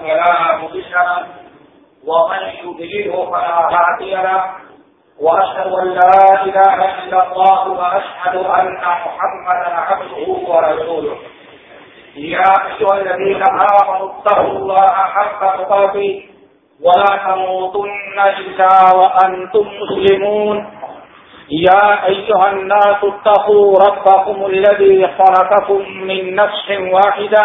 فلا مضل له، ومن يضلله فلا هادي له. واشهد ان لا اله الا الله واشهد ان محمدا عبده ورسوله. يا ايها الذين امنوا اتقوا الله حق تقاته، ولا تموتن الا وانتم مسلمون. يا أيها الناس اتقوا ربكم الذي خلقكم من نفس واحدة.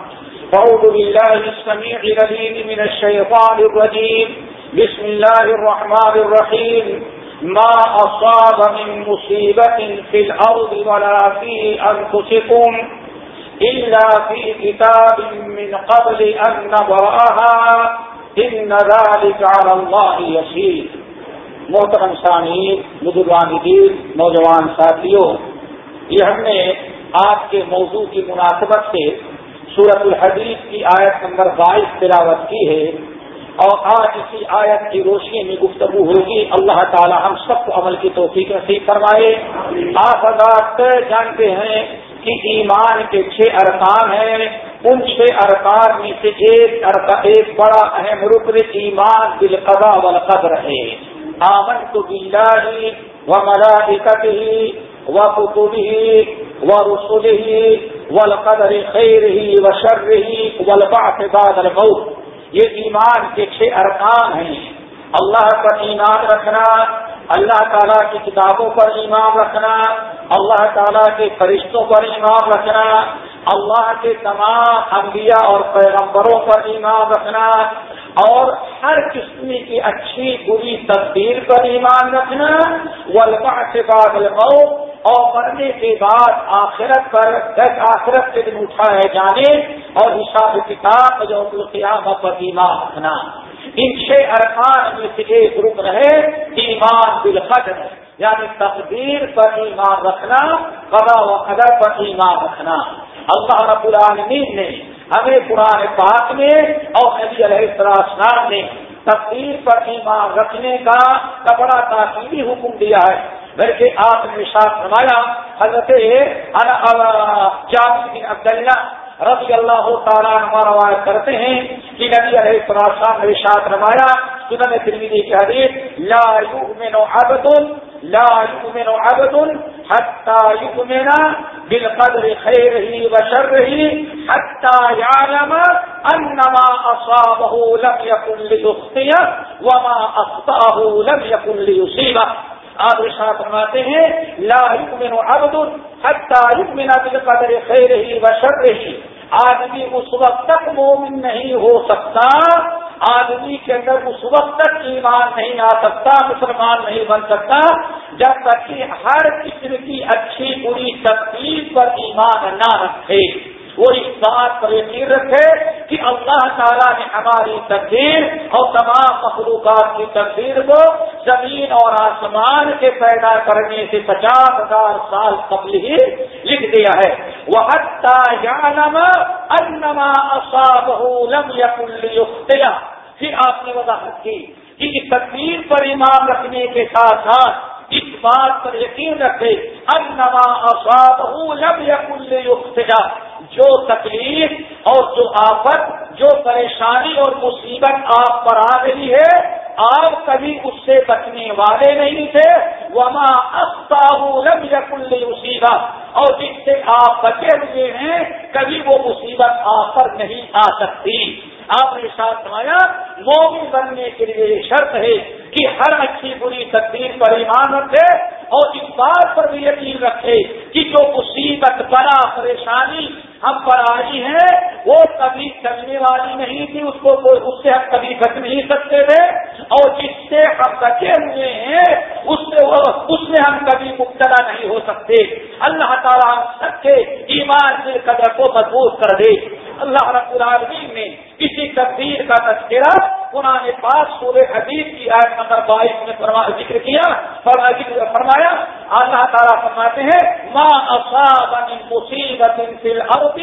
فأعوذ بالله السميع لليم من الشيطان الرجيم. بسم الله الرحمن الرحيم. ما أصاب من مصيبة في الأرض ولا في أنفسكم إلا في كتاب من قبل أن نبرأها. إن ذلك على الله يسير. محترم ثانین بزرگان دین، نوجوان ساتھیوں، یہ ہم نے آج کے موضوع کی مناسبت سے سورت الحدیث کی آیت نمبر بائیس تلاوت کی ہے اور آج اسی آیت کی روشنی میں گفتگو ہوگی۔ اللہ تعالی ہم سب کو عمل کی توفیق نصیب فرمائے۔ آپ حضرات جانتے ہیں کہ ایمان کے چھ ارکان ہیں۔ ان چھ ارکان میں سے ایک ایک بڑا اہم رکن ایمان بالقضا والقدر ہے۔ آمنت بالله وملائكته وكتبه ورسله والقدر خيره وشره والبعث بعد الموت. یہ ایمان کے چھ ارکان ہیں. اللہ پر ایمان رکھنا، اللہ تعالیٰ کی کتابوں پر ایمان رکھنا، اللہ تعالیٰ کے فرشتوں پر ایمان رکھنا، اللہ کے تمام انبیاء اور پیغمبروں پر ایمان رکھنا، اور ہر قسم کی اچھی بری تبدیل پر ایمان رکھنا ولبا سے بعد الموت اور مرنے کے بعد آخرت پر دس آخرت سے دن اٹھائے جانے اور حساب کتاب جو قیامت پر ایمان رکھنا۔ ان چھ ارکان میں سے ایک رکن ہے، ایمان بالقدر یعنی تقدیر پر ایمان رکھنا قضا و قدر پر ایمان رکھنا۔ اللہ رب العالمین نے ہمیں قرآن پاک میں اور نبی علیہ السلام نے تقدیر پر ایمان رکھنے کا بڑا تاثیری حکم دیا ہے۔ بلکہ آپ نے ساتھ فرمایا، حضرت بن عبداللہ رضی اللہ تعالیٰ ہمارا روایت کرتے ہیں کہ نبی علیہ السلام نے ساتھ رمایا سنن ترمیدی کی حدیث، لا یؤمن عبد لا يؤمن عبد حتى يؤمن بالقدر خيره وشره حتى يعلم أن ما أصابه لم يكن ليخطيه وما أخطأه لم يكن ليصيبه آپ ارشاد فرماتے ہیں، لا يؤمن عبد حتى يؤمن بالقدر خيره وشره. آدمی اس وقت تک مومن نہیں ہو سکتا، آدمی کے اندر اس وقت تک ایمان نہیں آ سکتا، مسلمان نہیں بن سکتا، جب تک کہ ہر قسم کی اچھی بری تقسیم پر ایمان نہ رکھے۔ وہ اس بات پر یقین رکھے کہ اللہ تعالیٰ نے ہماری تقدیر اور تمام مخلوقات کی تقدیر کو زمین اور آسمان کے پیدا کرنے سے پچاس ہزار سال قبل ہی لکھ دیا ہے۔ وہ حتہ انما لم یقیا پھر آپ نے وضاحت کی کہ اس تقدیر پر ایمان رکھنے کے ساتھ ساتھ اس بات پر یقین رکھے انما اصاب لم یقل جو تکلیف اور جو آفت، جو پریشانی اور مصیبت آپ پر آ رہی ہے، آپ کبھی اس سے بچنے والے نہیں تھے۔ وما لم یقل مصیبت اور جس سے آپ بچے ہوئے ہیں، کبھی وہ مصیبت آپ پر نہیں آ سکتی۔ آپ نے ساتھ سمایا مومن بننے کے لیے شرط ہے کہ ہر اچھی بری تقدیر پر ایمان رکھے اور اس بات پر بھی یقین رکھے کہ جو مصیبت، بڑا، پریشانی ہم پر آئی ہے وہ کبھی چلنے والی نہیں تھی، اس کو اس سے ہم کبھی بچ نہیں سکتے تھے۔ اور جس سے ہم بچے ہوئے ہیں، اس سے اس میں ہم کبھی مبتلا نہیں ہو سکتے۔ اللہ تعالیٰ ہم سب کے ایمان کے قدر کو مضبوط کر دے۔ اللہ رب العالمین نے کسی تقدیر کا تذکرہ قرآن پاس سورہ حدیث کی آیت نمبر بائیس میں ذکر کیا۔ فرمایا اللہ تعالیٰ فرماتے ہیں ماں اصاب مصیبت فی الارض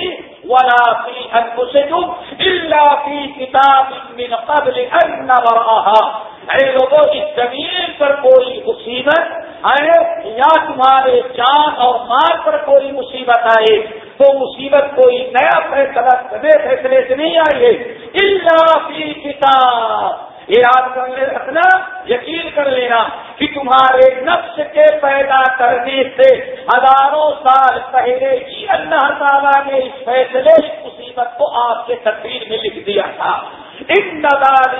ولا فی انفسکم الا فی کتاب من قبل ان نبرآها اے لوگوں، اس زمین پر کوئی مصیبت آئے یا تمہارے جان اور مال پر کوئی مصیبت آئے، تو مصیبت کوئی نیا فیصلہ فیصلے سے نہیں آئی ہے اللہ فی کتاب۔ یاد کر لے رکھنا یقین کر لینا۔ کہ تمہارے نفس کے پیدا کرنے سے ہزاروں سال پہلے ہی اللہ تعالیٰ نے اس فیصلے مصیبت کو آپ کے تصویر میں لکھ دیا تھا۔ ان نظار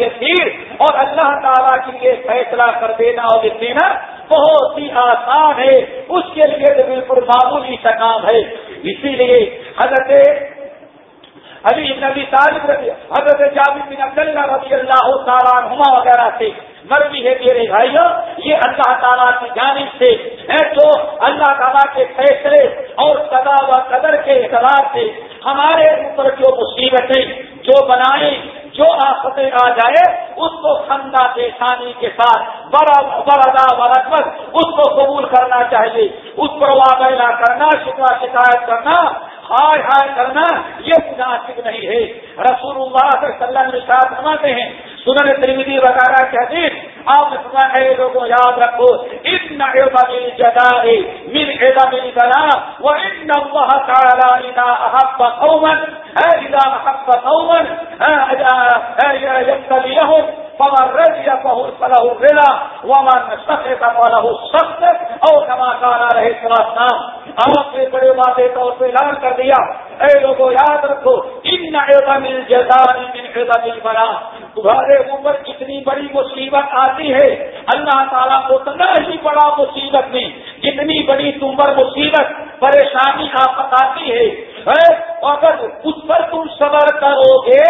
یقین اور اللہ تعالیٰ کے لیے فیصلہ کر دینا اور لکھ دینا بہت ہی آسان ہے۔ اس کے لیے تو بالکل معمولی سا کام ہے۔ اسی لیے حضرت علی ابن ابی طالب رضی حضرت جابر بن عبداللہ رضی اللہ تعالیٰ عنہما وغیرہ سے مرضی ہے، میرے بھائیوں، یہ اللہ تعالیٰ کی جانب سے ہے جو اللہ تعالیٰ کے فیصلے اور سدا و قدر کے اعتبار سے ہمارے اوپر جو مصیبتیں، جو بنائے جو آفتیں آ جائے اس کو خندہ پیشانی کے ساتھ بڑا بردا برقبت اس کو قبول کرنا چاہیے، اس پر وابلہ کرنا شکوا شکایت کرنا ہائے ہائے کرنا یہ مناسب نہیں ہے۔ رسول اللہ صلی اللہ علیہ وسلم فرماتے ہیں، سنن ترمیدی وغیرہ کے حدیث آپ نے سنا ہے لوگوں، یاد رکھو اتنا علم جدا من علم بنا وہ ان اللہ تعالی اذا احب قوما اذا احب قوما يبتليهم، فمن رضي فله الرضا ومن سخط فله السخط او كما قال عليه الصلاه والسلام آپ نے بڑے واضح طور پہ اعلان کر دیا، اے لوگوں، یاد رکھو، ان عظم الجزاء من عظم البلاء تمہارے اوپر اتنی بڑی مصیبت آتی ہے، اللہ تعالیٰ اتنا ہی بڑا مصیبت نہیں، جتنی بڑی تم پر مصیبت، پریشانی آفت آتی ہے۔ اگر اس پر تم صبر کرو گے،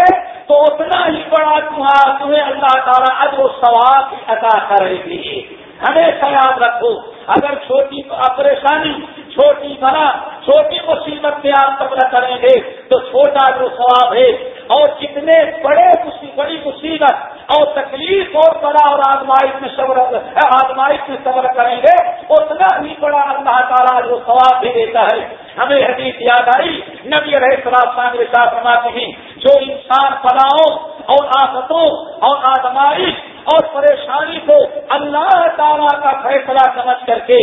تو اتنا ہی بڑا تمہارا تمہیں اللہ تعالیٰ اب وہ سوال عطا کرے گی۔ ہمیشہ یاد رکھو، اگر چھوٹی پریشانی چھوٹی بنا چھوٹی مصیبت میں آپ قبر کریں گے، تو چھوٹا جو ثواب ہے، اور جتنے بڑے بڑی مصیبت اور تکلیف اور بڑا اور آزمائش میں صبر، آزمائش میں صبر کریں گے، اتنا ہی بڑا اللہ تعالیٰ جو ثواب بھی دیتا ہے۔ ہمیں حدیث یاد آئی، نبی رہے سراب کے ساتھ فرماتے ہیں، جو انسان فلاؤں اور آفتوں اور آزمائش اور پریشانی کو اللہ تعالیٰ کا فیصلہ سمجھ کر کے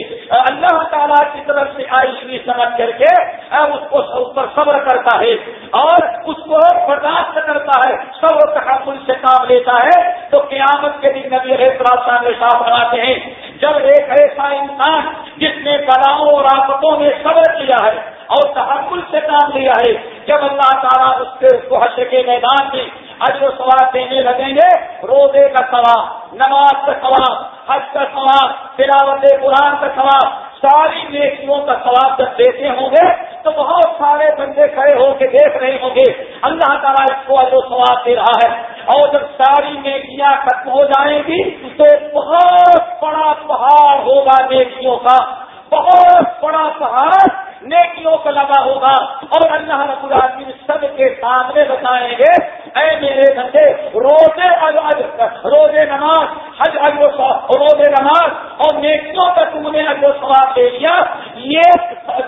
تعالیٰ کی طرف سے آئی ہوئی سمجھ کر کے اس کو اس پر صبر کرتا ہے اور اس کو برداشت کرتا ہے صبر تحفظ سے کام لیتا ہے۔ تو قیامت کے دن نبی نے صاف بناتے ہیں۔ جب ایک ایسا انسان جس نے بلاؤں اور آفتوں میں صبر کیا ہے اور تحفظ سے کام لیا ہے، جب اللہ تعالیٰ اس کے حشر کے میدان میں اجر و سواب دینے لگیں گے، روزے کا ثواب، نماز کا ثواب، حج کا ثواب، تلاوت قرآن کا ثواب ساری نیکیوں کا ثواب جب دیتے ہوں گے، تو بہت سارے بندے کھڑے ہو کے دیکھ رہے ہوں گے، اللہ تعالیٰ اس کو اجر و ثواب دے رہا ہے۔ اور جب ساری نیکیاں ختم ہو جائیں گی، تو بہت بڑا پہاڑ ہوگا نیکیوں کا۔ بہت بڑا پہاڑ نیکیوں کا لگا ہوگا۔ اور اللہ رب العالمین سب کے سامنے بتائیں گے، اے میرے بندے، روزے روزے نماز، حج روزے نماز اور نیکیوں کا تم نے اجر سواب دے لیا۔ یہ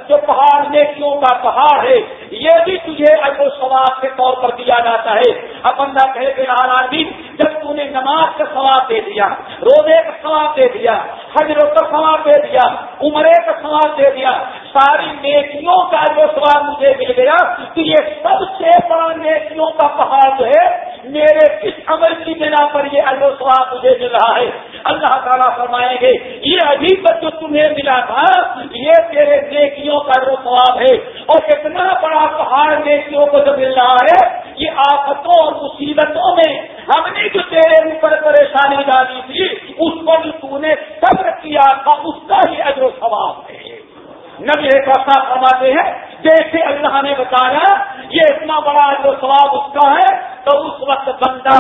جو پہاڑ نیکیوں کا پہاڑ ہے، یہ بھی تجھے اجر سواب کے طور پر دیا جاتا ہے۔ اب بندہ کہے کہ آدمی، جب تم نے نماز کا ثواب دے دیا، روزے کا ثواب دے دیا حج رو کا ثواب دے دیا، عمرے کا ثواب دے دیا، ساری نیکیوں کا جو سوال مجھے مل گیا کہ یہ سب سے بڑا نیکیوں کا پہاڑ جو ہے، میرے کس عمل کی بنا پر یہ اجر سواب مجھے مل رہا ہے؟ اللہ تعالیٰ فرمائیں گے یہ ابھی جو تمہیں ملا تھا، یہ تیرے نیکیوں کا جو ہے اور کتنا بڑا پہاڑ نیکیوں کو جو مل رہا ہے، یہ آفتوں اور مصیبتوں میں ہم نے جو تیرے اوپر پریشانی ڈالی تھی، اس پر تو نے صبر کیا تھا، اس کا ہی اجر و ثواب ہے۔ نبی ایک ایسا فرماتے ہیں، جیسے اللہ نے بتایا، یہ اتنا بڑا اجر و ثواب اس کا ہے، تو اس وقت بندہ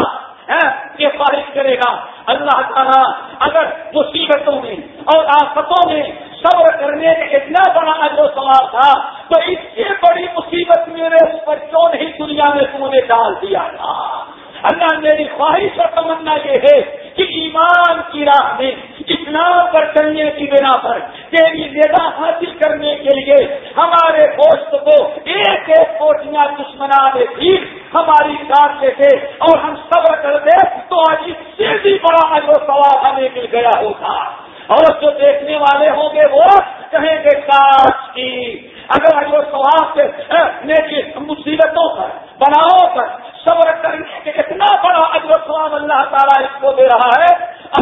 ہاں، یہ خواہش کرے گا۔ اللہ تعالیٰ اگر مصیبتوں میں اور آفتوں میں صبر کرنے کا اتنا بڑا اجر و سوال تھا، تو اس سے بڑی مصیبت میرے اوپر کیوں نہیں دنیا میں تم نے ڈال دیا تھا؟ اللہ میری خواہش اور تمنا یہ ہے کہ ایمان کی راہ میں اسلام پر چلنے کی بنا پر تیری ندا حاصل کرنے کے لیے ہمارے دوست کو ایک ایک کوٹیاں دشمنا دے تھی ہماری کاٹتے تھے اور ہم صبر کرتے تو آج اس سے بھی بڑا اجر سوال ہمیں مل گیا ہوتا اور جو دیکھنے والے ہوں گے وہ کہیں گے، کاش کی اگر اجر سواب سے مصیبتوں پر بناؤ پر، صبر کرنے کے اتنا بڑا اجر سواب اللہ تعالیٰ اس کو دے رہا ہے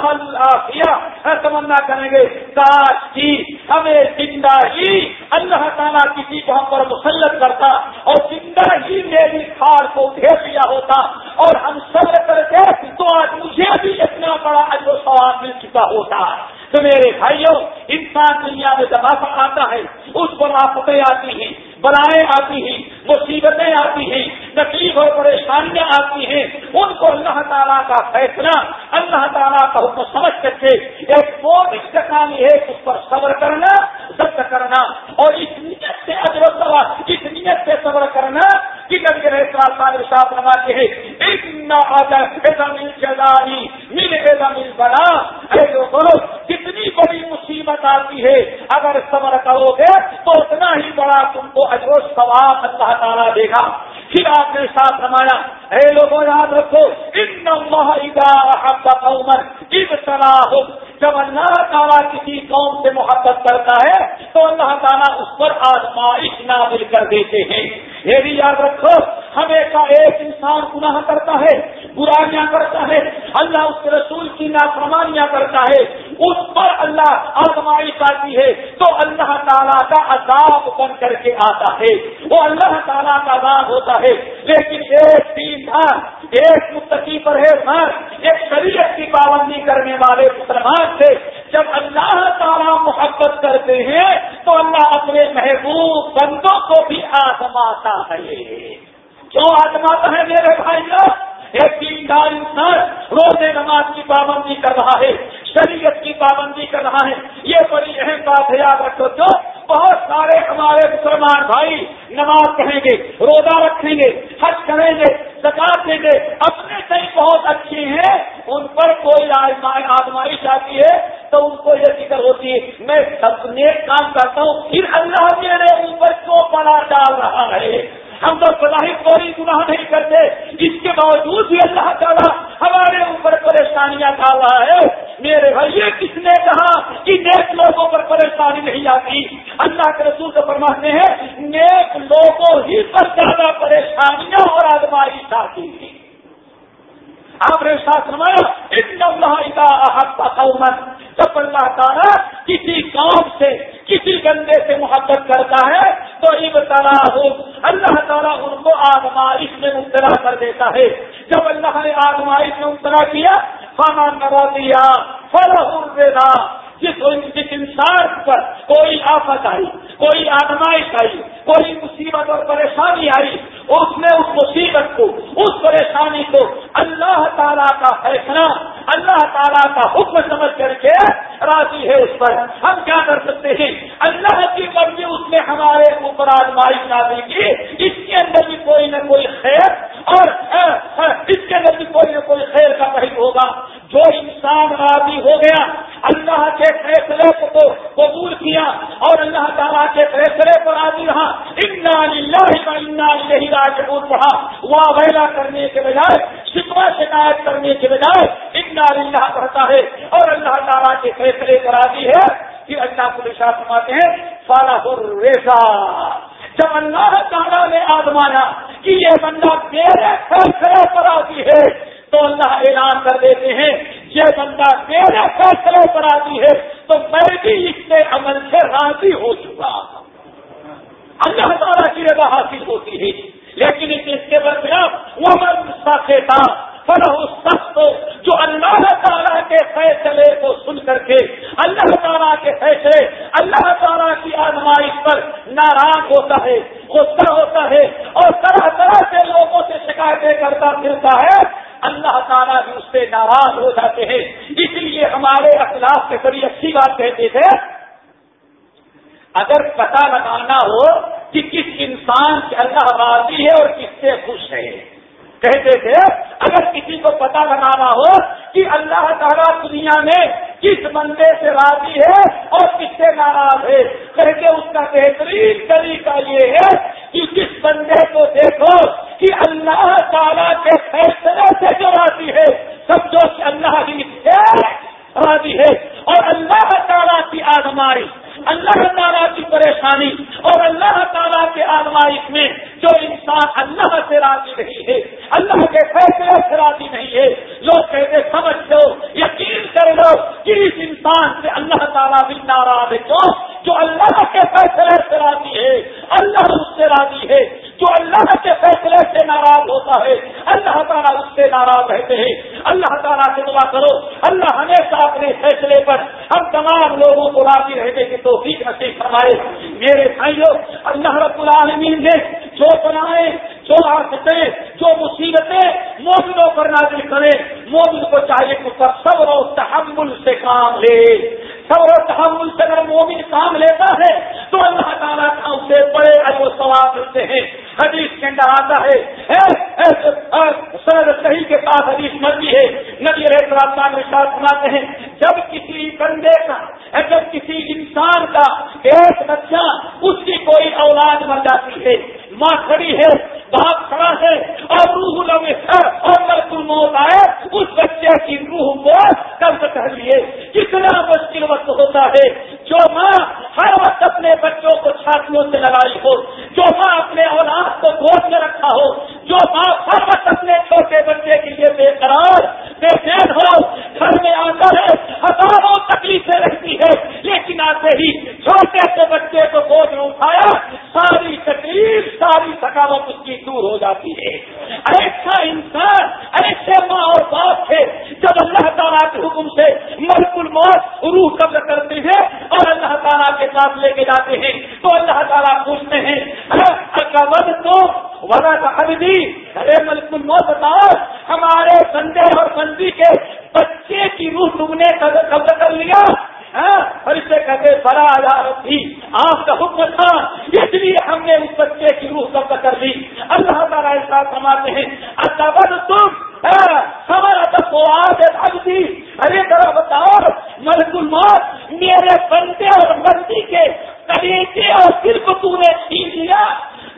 اللہ تمنا کریں گے، کاش کی ہمیں زندہ ہی اللہ تعالیٰ کسی کو ہم پر مسلط کرتا اور زندہ ہی میری کھار کو بھیج دیا ہوتا اور ہم صبر کرتے تو آج مجھے بھی اتنا بڑا اجر سواب مل چکا ہوتا۔ تو میرے بھائیوں، انسان دنیا میں جب آتا ہے، اس پر آفتیں آتی ہیں، بلائیں آتی ہیں، مصیبتیں آتی ہیں تکلیف اور پریشانیاں آتی ہیں، ان کو اللہ تعالیٰ کا فیصلہ، اللہ تعالیٰ کا حکم سمجھ کر کے ایک بہت کہانی ہے، اس پر صبر کرنا، ضبط کرنا، اور اس نیت سے اجر سوا اس نیت سے صبر کرنا کہ کبھی رہے سال صاحب نماتے ہیں اتنا مل جدانی مل مل بڑا کتنی مصیبت آتی ہے۔ اگر صبر کرو گے تو اتنا ہی بڑا تم کو اجر و ثواب اللہ تعالیٰ دے گا۔ پھر آپ نے ساتھ رمایا اے لوگوں، یاد رکھو، ان عمر جب صلاح جب اللہ تعالیٰ کسی قوم سے محبت کرتا ہے، تو اللہ تعالیٰ اس پر آزمائش نازل کر دیتے ہیں۔ یہ بھی یاد رکھو ہمیشہ ایک انسان گناہ کرتا ہے، برائیاں کرتا ہے، اللہ اس کے رسول کی نافرمانیاں کرتا ہے۔ اس پر اللہ آزمائش آتی ہے۔ تو اللہ تعالیٰ کا عذاب بن کر کے آتا ہے۔ وہ اللہ تعالیٰ کا عذاب ہوتا ہے۔ لیکن ایک تین دھان ایک مستقی پرہیز ایک شریعت کی پابندی کرنے والے مسلمان سے جب اللہ تعالیٰ محبت کرتے ہیں، تو اللہ اپنے محبوب بندوں کو بھی آزماتا ہے۔ کیوں آزماتا ہے میرے بھائی ایک دیندار انسان روز نماز کی پابندی کر رہا ہے، شریعت کی پابندی کر رہا ہے۔ یہ بڑی اہم بات ہے، یاد رکھو جو بہت سارے ہمارے مسلمان بھائی نماز پڑھیں گے، روزہ رکھیں گے، حج کریں گے زکات دیں گے، اپنے سے بہت اچھے ہیں، ان پر کوئی آزمائش آتی ہے تو ان کو یہ فکر ہوتی ہے، میں سب نیک کام کرتا ہوں، پھر اللہ میرے اوپر کیوں پڑا ڈال رہا ہے؟ ہم تو صلاحی کوئی گناہ نہیں کرتے۔ اس کے باوجود بھی اللہ تعالیٰ ہمارے اوپر پریشانیاں ڈال رہا ہے۔ میرے بھائی کس نے کہا کہ نیک لوگوں پر پریشانی نہیں آتی؟ اللہ کے رسول سے فرماتے ہیں، نیک لوگوں ہی پر زیادہ پریشانیاں اور آدمائش آتی۔ ہیں آپ نے ساتھ فرمایا قومت جب اللہ تعالیٰ کسی قوم سے، کسی گندے سے محبت کرتا ہے، تو ابتلا ہو اللہ تعالیٰ ان کو آزمائش میں مبتلا کر دیتا ہے۔ جب اللہ نے آزمائش میں مبتلا کیا کھانا نوا دیا۔ فرح جس جس انسان پر کوئی آفت آئی، کوئی آزمائش آئی، کوئی مصیبت اور پریشانی آئی اس نے اس مصیبت کو، اس پریشانی کو اللہ تعالیٰ کا فیصلہ، اللہ تعالیٰ کا حکم سمجھ کر کے راضی ہے اس پر۔ ہم کیا کر سکتے ہیں؟ اللہ کی مرضی اس نے ہمارے اوپر آزمائش نازی کی۔ اس کے اندر بھی کوئی نہ کوئی خیر اور، اس کے اندر بھی کوئی نہ کوئی خیر کا پہلو ہوگا۔ جو انسان راضی ہو گیا، اللہ کے فیصلے کو قبول کیا اور اللہ تعالیٰ کے فیصلے پر راضی رہا۔ یہی راج پڑھا۔ واہ ویلا کرنے کے بجائے شکوا شکایت کرنے کے بجائے اتنا اللہ پڑھتا ہے اور اللہ تعالیٰ کے فیصلے پر راضی ہے کہ اللہ کو فرماتے ہیں فالح الریسا جب اللہ تعالیٰ نے آزمایا کہ یہ بندہ میرے فیصلے پر راضی ہے، تو اللہ اعلان کر دیتے ہیں، یہ بندہ میرے فیصلے پر آتی ہے، تو میں بھی اس کے عمل سے راضی ہو چکا۔ اللہ تعالیٰ کی رضا حاصل ہوتی ہے۔ لیکن اس کے برخلاف وہ من تھا اس شخص جو اللہ تعالیٰ کے فیصلے کو سن کر کے، اللہ تعالیٰ کے فیصلے، اللہ تعالیٰ کی آزمائش پر ناراض ہوتا ہے، غصہ ہوتا ہے اور طرح طرح سے لوگوں سے شکایتیں کرتا پھرتا ہے، اللہ تعالیٰ بھی اس سے ناراض ہو جاتے ہیں۔ اس لیے ہمارے اخلاق کے بڑی اچھی بات کہتے تھے اگر پتہ لگانا ہو کہ کس انسان سے اللہ راضی ہے اور کس سے خوش ہے۔ کہتے تھے، اگر کسی کو پتا لگانا ہو کہ اللہ تعالیٰ دنیا میں کس بندے سے راضی ہے اور کس سے ناراض ہے، کہتے اس کا بہترین طریقہ یہ ہے کہ کس بندے کو دیکھو کہ اللہ تعالیٰ کے فیصلے سے جو راضی ہے، سمجھو کہ اللہ ہی سے راضی ہے اور اللہ تعالیٰ کی آزمائی اللہ تعالیٰ کی پریشانی اور اللہ تعالیٰ کے آزمائش میں جو انسان اللہ سے راضی نہیں ہے، اللہ کے فیصلے سے راضی نہیں ہے، لوگ کہتے سمجھ لو، یقین کر لو کہ اس انسان سے اللہ تعالیٰ بھی ناراض ہے۔ کیوں؟ جو اللہ کے فیصلے سے راضی ہے، اللہ اس سے راضی ہے۔ جو اللہ کے فیصلے سے ناراض ہوتا ہے، اللہ تعالیٰ اس سے ناراض رہتے ہیں۔ اللہ تعالیٰ سے دعا کرو۔ اللہ ہمیشہ اپنے فیصلے پر ہم تمام لوگوں کو راضی رہنے کی توفیق نصیب فرمائے۔ میرے بھائیوں اللہ رب العالمین نے جو بنائے جو آستے جو مصیبتیں مومنوں پر نازل کرے مومن کو چاہیے کہ صبر و تحمل سے کام لے۔ صبر و تحمل سے اگر مومن کام لیتا ہے، تو اللہ تعالیٰ کا اسے بڑے ادب سواب ملتے ہیں۔ حدیث کے اندر آتا ہے۔ سر صحیح کے ساتھ حدیث مرضی ہے۔ نبی رحمان کے ساتھ سناتے ہیں، جب کسی بندے کا جب کسی انسان کا ایک بچہ اس کی کوئی اولاد بن جاتی ہے۔ ماں کھڑی ہے، باپ کھڑا ہے، اور روح لگے اور ملکل موت آئے، اس بچے کی روح کو قبض کر لیے کتنا مشکل وقت ہوتا ہے۔ جو ماں ہر وقت اپنے بچوں کو چھاتیوں سے لڑائی ہو، جو ماں اپنے اولاد کو گوشت میں رکھا ہو، جو ماں ہر وقت اپنے چھوٹے بچے کے لیے بے قرار بے چین ہو، گھر میں آ کر ہزاروں تکلیفیں رہتی ہے لیکن آتے ہی چھوٹے سے بچے کو گوشت میں اٹھایا، ساری تکلیف، ساری تھکاوٹ اس کی دور ہو جاتی ہے۔ ایسا انسان، ایسے ماں اور باپ تھے جب اللہ تعالیٰ کے حکم سے ملک الموت روح قبض کرتے ہیں اور اللہ کے ساتھ لے کے جاتے ہیں، تو اللہ تعالیٰ پوچھتے ہیں ہاں، اچھا تو وزا کا ارے ملک الموت بتاؤ ہمارے بندے اور بندی کے بچے کی روح تم نے قبض کر لیا۔ ہاں؟ اور اسے کہتے بڑا عدالت تھی آپ کا حکم تھا۔ اس لیے ہم نے اس بچے کی روح قبض کر لی اللہ تعالیٰ ایسا سماتے ہیں اللہ تم ہاں، ہمارا تو دی ارے ذرا بتاؤ ملک الموت میرے بندے اور بندی کے طریقے اور صرف تو نے چھین لیا۔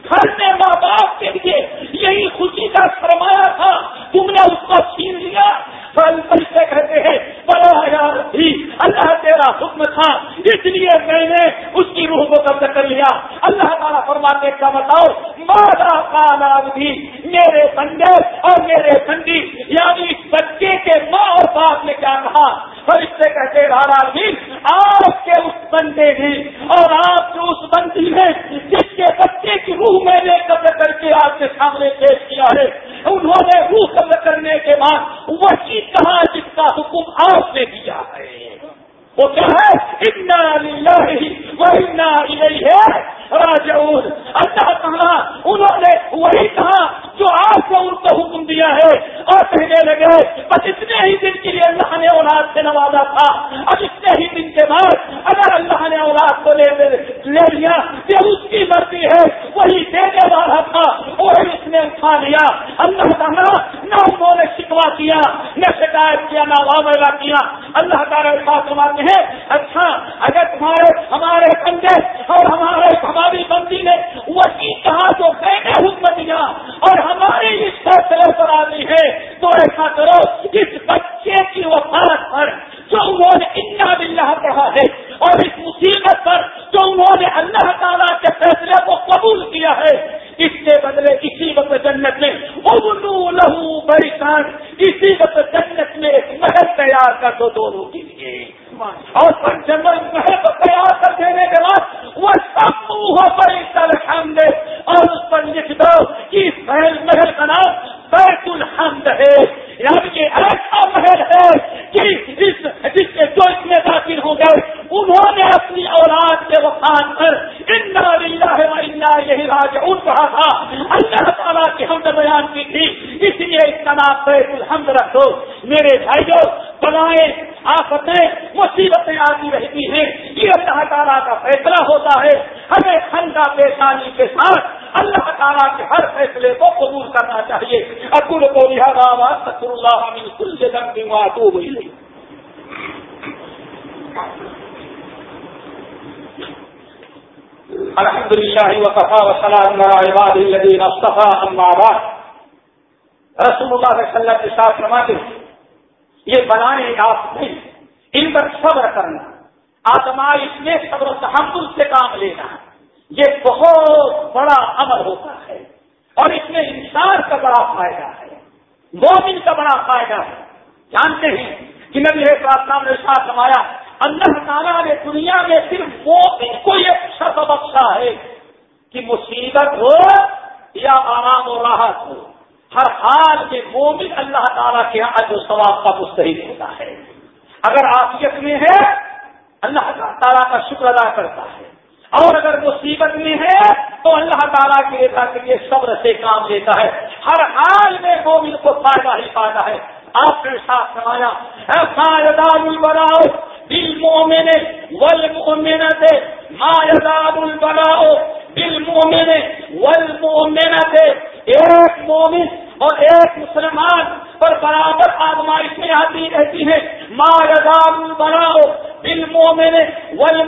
گھر میں ماں باپ کے لیے یہی خوشی کا سرمایہ تھا۔ تم نے اس کو چھین لیا۔ سے کہتے ہیں، بڑا تھی، اللہ تیرا حکم تھا، اس لیے میں نے اس کی روح کو قبض کر لیا۔ اللہ تعالیٰ فرماتے کا بتاؤ؟ مادا کا نام بھی میرے بندے اور میرے بندی یعنی بچے کے ماں اور باپ نے کیا کہا؟ فرشتے کہتے رہا بھی آپ کے اس بندے نے اور آپ جو اس بندی نے جس کے بچے کی روح میں نے قبض کر کے آپ کے سامنے پیش کیا ہے۔ انہوں نے روح قبض کرنے کے بعد وہی کہا جس کا حکم آپ نے دیا ہے وہ کیا ہے اتنا اتنا ہے راجعون اللہ تعالیٰ انہوں نے وہی کہا جو آپ نے ان کو حکم دیا ہے اور کہنے لگے بس اتنے ہی دن کے لیے اللہ نے اولاد سے نوازا تھا اب اتنے ہی دن کے بعد اگر اللہ نے اولاد کو لے لے لیا کہ اس کی مرضی ہے وہی دینے والا تھا وہی اس نے اٹھا لیا اللہ تعالیٰ نہ انہوں نے شکوا کیا نہ شکایت کیا نہ واضح کیا اللہ تعالیٰ پاس سماتے ہیں اچھا اگر تمہارے ہمارے بندے اور ہمارے ہماری بندی نے وہی کہا جو میں نے اور ہماری اس فیصلے پر آنی ہے تو ایسا کرو، اس بچے کی وفات پر جو انہوں نے انڈا بلّہ کہا ہے اور اس مصیبت پر جو انہوں نے اللہ تعالیٰ کے فیصلے کو قبول کیا ہے، اس کے بدلے اسی وقت جنت میں لہو پریشان اسی وقت جنت میں ایک محل تیار کر دو دونوں کی کیجیے اور جنگل محل کو تیار کر دینے کے بعد وہ سب منہوں پر الحمد اور اس پر لکھ دو کہ محل محل کا نام بیت الحمد ہے یعنی کہ ایسا محل ہے کہ جس جس کے جو اس میں داخل ہو گئے انہوں نے اپنی اولاد کے وفان پر یہی راج ان کہا تھا اللہ تعالیٰ کی ہم نے بیان کی تھی اس لیے اس کا نام بیت الحمد رکھو میرے بھائیوں بلائیں آفتیں مصیبتیں آتی رہتی ہیں یہ اللہ تعالیٰ کا ہوتا ہے۔ ہمیں خندہ پیشانی کے ساتھ اللہ تعالیٰ کے ہر فیصلے کو قبول کرنا چاہیے۔ ابول کو لہٰذا سکر اللہ کل دم جگہ تو ہوئی الحمد للہ وقفا وسلام عباد الذین اصطفى اما بعد۔ رسول اللہ صلی اللہ علیہ وسلم کے ساتھ فرماتے ہیں، یہ بنانے آپ نہیں، ان پر صبر کرنا۔ آزمائش میں صبر و تحمل سے کام لینا یہ بہت بڑا عمل ہوتا ہے اور اس میں انسان کا بڑا فائدہ ہے۔ مومن کا بڑا فائدہ ہے۔ جانتے ہیں کہ نبی نام نے ساتھ سمایا اللہ تعالیٰ نے دنیا میں صرف مومن کو یہ شرط بخشا ہے کہ مصیبت ہو یا آرام و راحت ہو۔ ہر حال میں مومن اللہ تعالیٰ کے عز و ثواب کا مستحق ہوتا ہے۔ اگر آفیت میں ہے اللہ تعالیٰ کا شکر ادا کرتا ہے۔ اور اگر مصیبت میں ہے، تو اللہ تعالیٰ کے کے لیے صبر سے کام لیتا ہے۔ ہر حال میں مومن کو فائدہ ہی فائدہ ہے۔ آپ نے ساتھ سمایا بناؤ دل مومن ول مومن سے مایاداب بناؤ دل مومن ول مومن ایک مومن اور ایک مسلمان پر برابر آزمائش میں آتی رہتی ہے۔ ماں رضام بناؤ دل مومن ول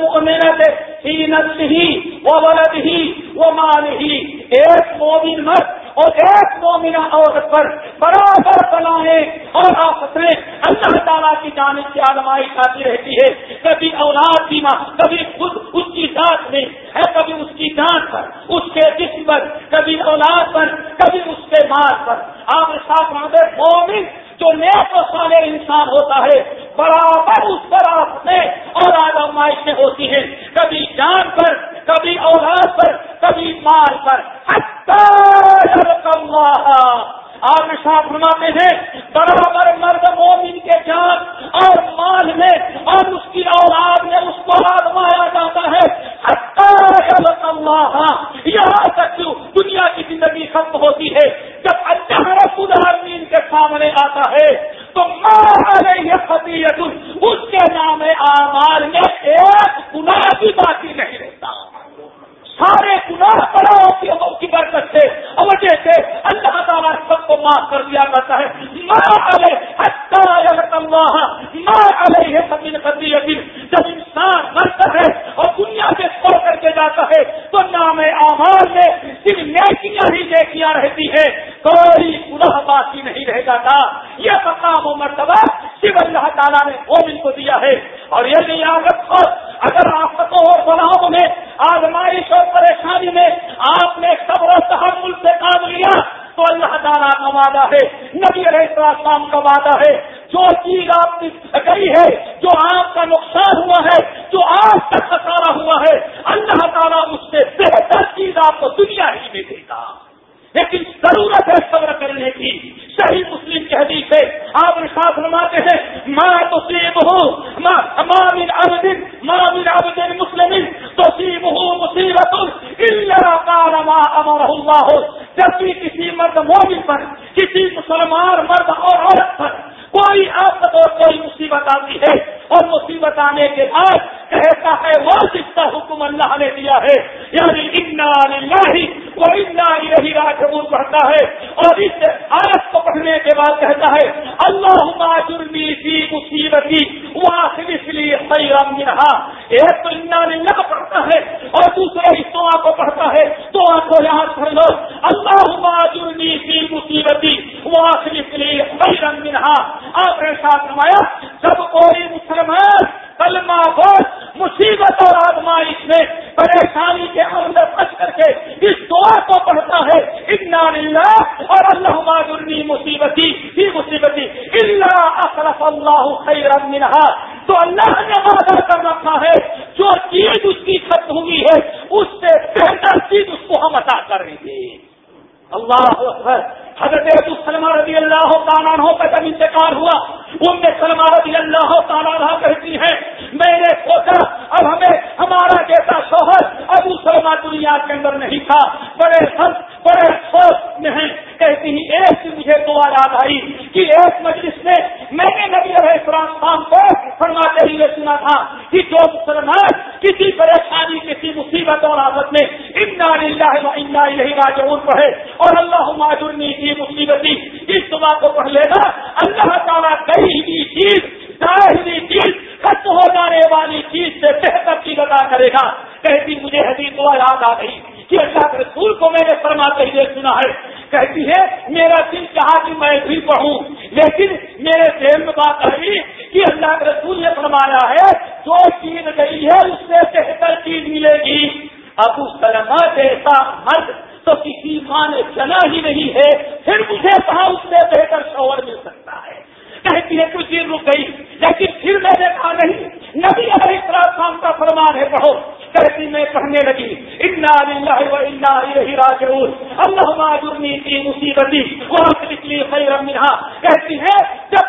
مومن ہی ایک مومن مرد اور ایک مومنہ عورت پر برابر بنائیں اور آپس میں اللہ تعالیٰ کی جانب کی آزمائش آتی رہتی ہے. کبھی اولاد کی ماں کبھی خود اس کی ذات میں ہے، کبھی اس کی جان پر، اس کے جسم پر، کبھی اولاد پر، کبھی اس کے مار پر. آپ ساتھ مومن جو نیک و سارے انسان ہوتا ہے برابر اس پر آپ اور آزمائشیں ہوتی ہیں۔ کبھی جان پر، کبھی اولاد پر، کبھی مال پر۔ آپ شاہ فرماتے ہیں، برابر مرد مومن کے جان اور مال میں اور اس کی اولاد میں اس کو آزمایا جاتا ہے۔ یہاں تک دنیا کی زندگی ختم ہوتی ہے، جب اللہ رسول العالمین کے سامنے آتا ہے۔ تو خطیت اس کے نام آمال میں ایک گناہ بھی باقی نہیں رہتا۔ سارے گناہ پڑاؤ کی برکت سے۔ وجہ سے اللہ تعالیٰ سب کو معاف کر دیا کرتا ہے۔ جب انسان مرتا ہے اور دنیا سے چھوڑ کر کے جاتا ہے، تو نام آمار میں صرف نیکیاں ہی نیکیاں رہتی ہے کوئی گناہ باقی نہیں رہ جاتا یہ مقام و مرتبہ صرف اللہ تعالیٰ نے مومن کو دیا ہے۔ اور یہ نہیں آگت اگر آفتوں اور بناؤ میں، آزمائش اور پریشانی میں آپ نے صبر و تحمل سے کام لیا، تو اللہ تعالیٰ کا وعدہ ہے۔ نبی علیہ السلام کا وعدہ ہے۔ جو چیز آپ کی گئی ہے، جو آپ کا نقصان ہوا ہے، جو آپ کا خسارا ہوا ہے، اللہ تعالیٰ اس سے بہتر چیز آپ کو دنیا ہی میں دے گا لیکن ضرورت ہے صبر کرنے کی۔ صحیح مسلم کی حدیث ہے، آپ ساتھ رواتے ہیں ماں تو سیب ہوں مامن مامن ابدن مسلم تو سیب ہوں مصیبت امر اللہ ہو جب بھی کسی مرد مومن پر، کسی مسلمان مرد اور عورت پر کوئی آفت اور کوئی مصیبت آتی ہے، اور مصیبت آنے کے بعد کہتا ہے، وہ جس کا حکم اللہ نے دیا ہے یعنی وہ یہی راجبول پڑھتا ہے اور اس آیت کو پڑھنے کے بعد کہتا ہے اللہ جرمی کی مصیبتی وہ اس لیے صحیح رام ایک تو اللہ پڑھتا ہے اور دوسرے حصوں کو پڑھتا ہے، تو آپ کو یاد کر لو اللہ جرمی کی مصیبتی وہ اس لیے صحیح رنگ آپ نے ساتھ نمایا جب کوئی مسلمان کلمہ بہت مصیبت اور آزمائش میں پریشانی کے اندر پھنس کر کے اس دعا کو پڑھتا ہے اتنا اللہ اور اللہ معذرنی مصیبتی ہی مصیبتی اللہ اخلف اللہ خیر منہا تو اللہ نے وعدہ کر رکھا ہے، جو چیز اس کی ختم ہوئی ہے، اس سے بہتر چیز اس کو ہم عطا کریں گے اللہ حضرت ابو سلمہ رضی اللہ تعالیٰ کا جب انتقال ہوا، ان میں سلمہ رضی اللہ تعالیٰ کہتی ہے میں نے سوچا اب ہمیں ہمارا جیسا شوہر ابو سلمہ دنیا کے اندر نہیں تھا۔ بڑے بڑے افسوس میں ہیں۔ کہتی ہی ایک مجھے دعا یاد آئی کہ ایک مجلس میں میں نے نبی علیہ السلام خان کو فرماتے ہوئے سنا تھا کہ جو مسلمان کسی پریشانی، کسی مصیبت اور آفت میں امنا انا یہی راجعون پڑھے اور اللہ معذرنی کی مصیبتی اس دعا کو پڑھ لے گا اللہ تعالیٰ کئی بھی چیز ظاہری چیز ختم ہو جانے والی چیز سے بہتر چیز ادا کرے گا کہتی مجھے حدیث دعا یاد آ گئی کہ اللہ کے رسول کو میں نے فرماتے ہوئے سنا ہے کہتی ہے میرا دل چاہا کہ میں بھی پڑھوں لیکن میرے دل میں بات آئی کہ اللہ کے رسول نے فرمایا ہے جو چیز گئی ہے اس سے بہتر چیز ملے گی ابو سلما جیسا مرد تو کسی ماں نے چنا ہی نہیں ہے، پھر مجھے کہاں اس سے بہتر شوہر مل سکتا ہے؟ کہتی ہے کچھ دیر رک گئی، لیکن پھر میں نے کہا نہیں، نبی علیہ السلام کا فرمان ہے، پڑھو۔ کہتی میں پڑھنے لگی، انا للہ و انا یہی راجعون اللہ معذرنی کی مصیبتی وہاں نکلی خیر منہا کہتی ہے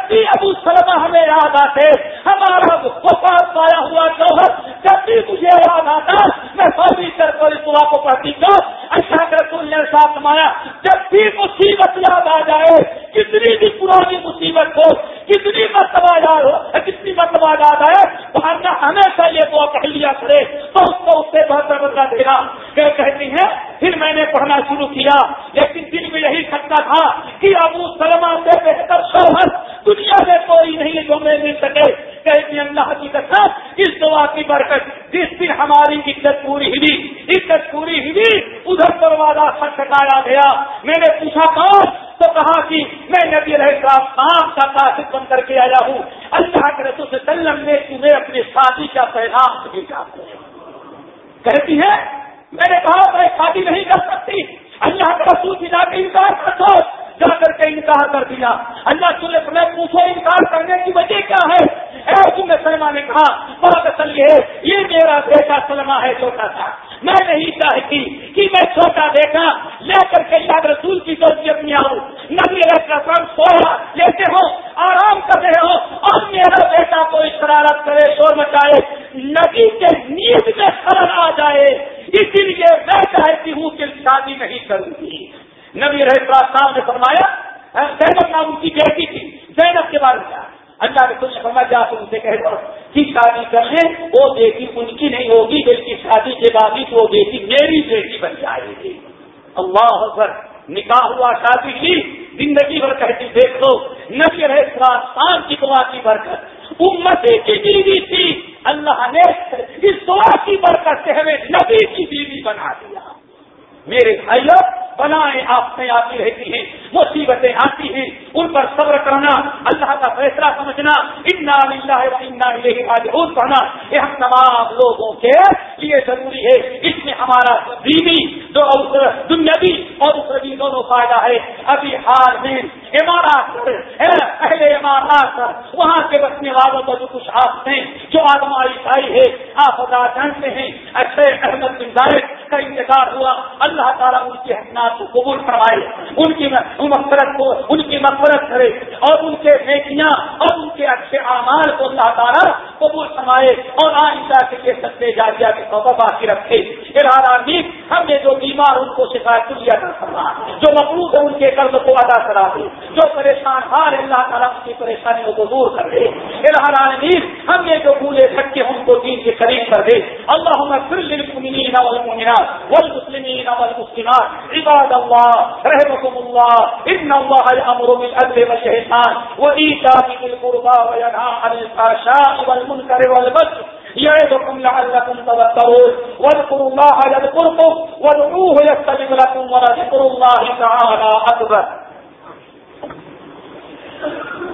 جب بھی ابو سلمہ ہمیں یاد آتے، ہمارا وفات پایا ہوا جوہر جب بھی مجھے یاد آتا، میں سبھی کر کو اس دعا کو پڑھتی تو اچھا کر رسول نے ساتھ مایا جب بھی مصیبت یاد آ جائے، کتنی بھی پرانی مصیبت ہو، کتنی مرتبہ یاد ہو، کتنی مرتبہ یاد آئے بھارنا ہمیشہ یہ دعا کہہ لیا کرے تو اس کو اس سے بہتر بدلا دے گا کہ کہتی ہیں، پھر میں نے پڑھنا شروع کیا، لیکن دل میں یہی سکتا تھا کہ ابو سلما سے بہتر شوہر دنیا میں کوئی نہیں جو میں مل سکے۔ کہتی اللہ کی قسم اس دعا کی برکت، جس دن ہماری عزت پوری ہوئی عزت پوری ہوئی ادھر دروازہ کھٹکھٹایا گیا۔ میں نے پوچھا، کون؟ تو کہا کہ میں نبی رہے کام کا قاصد بن کر کے آیا ہوں۔ اللہ کے رسول سے سلم نے تمہیں اپنی شادی کا پیغام بھیجا کہتی ہے، میں نے کہا، میں شادی نہیں کر سکتی۔ اللہ کے رسول کی جا کے انکار کر دو۔ جا کر کے انکار کر دیا۔ اللہ سن میں پوچھو انکار کرنے کی وجہ کیا ہے؟ تم سلما نے کہا بہت اصل یہ یہ میرا بیٹا سلما ہے، چھوٹا تھا۔ میں نہیں چاہتی کہ میں چھوٹا دیکھا لے کر کے یاد رسول کی سوچیت میں آؤں۔ نبی رسم سویا لیتے ہو آرام کر رہے ہو اور میرا بیٹا کوئی شرارت کرے، شور مچائے۔ نبی کے نیند میں خرل آ جائے، اسی لیے میں چاہتی ہوں کہ شادی نہیں کروں گی۔ نبی رہے صاحب نے فرمایا زینب نام ان کی بیٹی تھی، زینب کے بارے میں اللہ نے کچھ جا تو ان سے کہہ دو کہ شادی کر لیں وہ بیٹی ان کی نہیں ہوگی، بلکہ شادی کے بعد ہی وہ بیٹی میری بیٹی بن جائے گی۔ اللہ اکبر، نکاح ہوا، شادی کی، زندگی بھر کہتی، دیکھ لو، نبی رہے شام کی دعا کی برکت امتی کی بیوی تھی۔ اللہ نے اس دعا کی برکت سے ہمیں نبی کی بیوی بنا دیا۔ میرے بھائیوں بلائیں آپ میں آتی رہتی ہیں، مصیبتیں آتی ہیں۔ ان پر صبر کرنا، اللہ کا فیصلہ سمجھنا اتنا پڑھنا یہ ہم تمام لوگوں کے لیے ضروری ہے۔ اس میں ہمارا دینی جو دنیاوی اور اس دونوں فائدہ ہے۔ ابھی حال میں عمارات اہل عمارات، وہاں کے بسنے والوں کا جو کچھ آپ ہیں، جو آدمائی عیسائی ہے آپ ادا جانتے ہیں، اچھے احمد بن زائد کا انتظار ہوا، اللہ تعالیٰ ان کی حکمات کو قبول کروائے ان کی مفرت کو، ان کی مفرت کرے، اور ان کے نیکیاں اور ان کے اچھے اعمال کو اللہ تعالیٰ قبول فرمائے اور آئندہ کے لیے سچے جاجیا کے توبہ باقی رکھے۔ ارادہ ہم نے جو بیمار ان کو شکایت دیا کرنا جو مقروض ہے ان کے قرض کو ادا کرا دے، جو پریشان ہار اللہ تعالیٰ ان کی پریشانیوں کو دور کر دے۔ ارادہ ہم نے جو بھولے سکے ان کو دین کے قریب کر دے۔ اللہ پھر للمؤمنین والمؤمنات والمسلمين والمسلمات، عباد الله رحمكم الله إن الله يأمر بالعدل والإحسان وإيتاء ذي القربى وينهى عن الفحشاء والمنكر المنكر والبغي يعظكم لعلكم تذكرون واذكروا الله يذكركم وادعوه يستجب لكم ولذكر الله تعالى أكبر Thank you.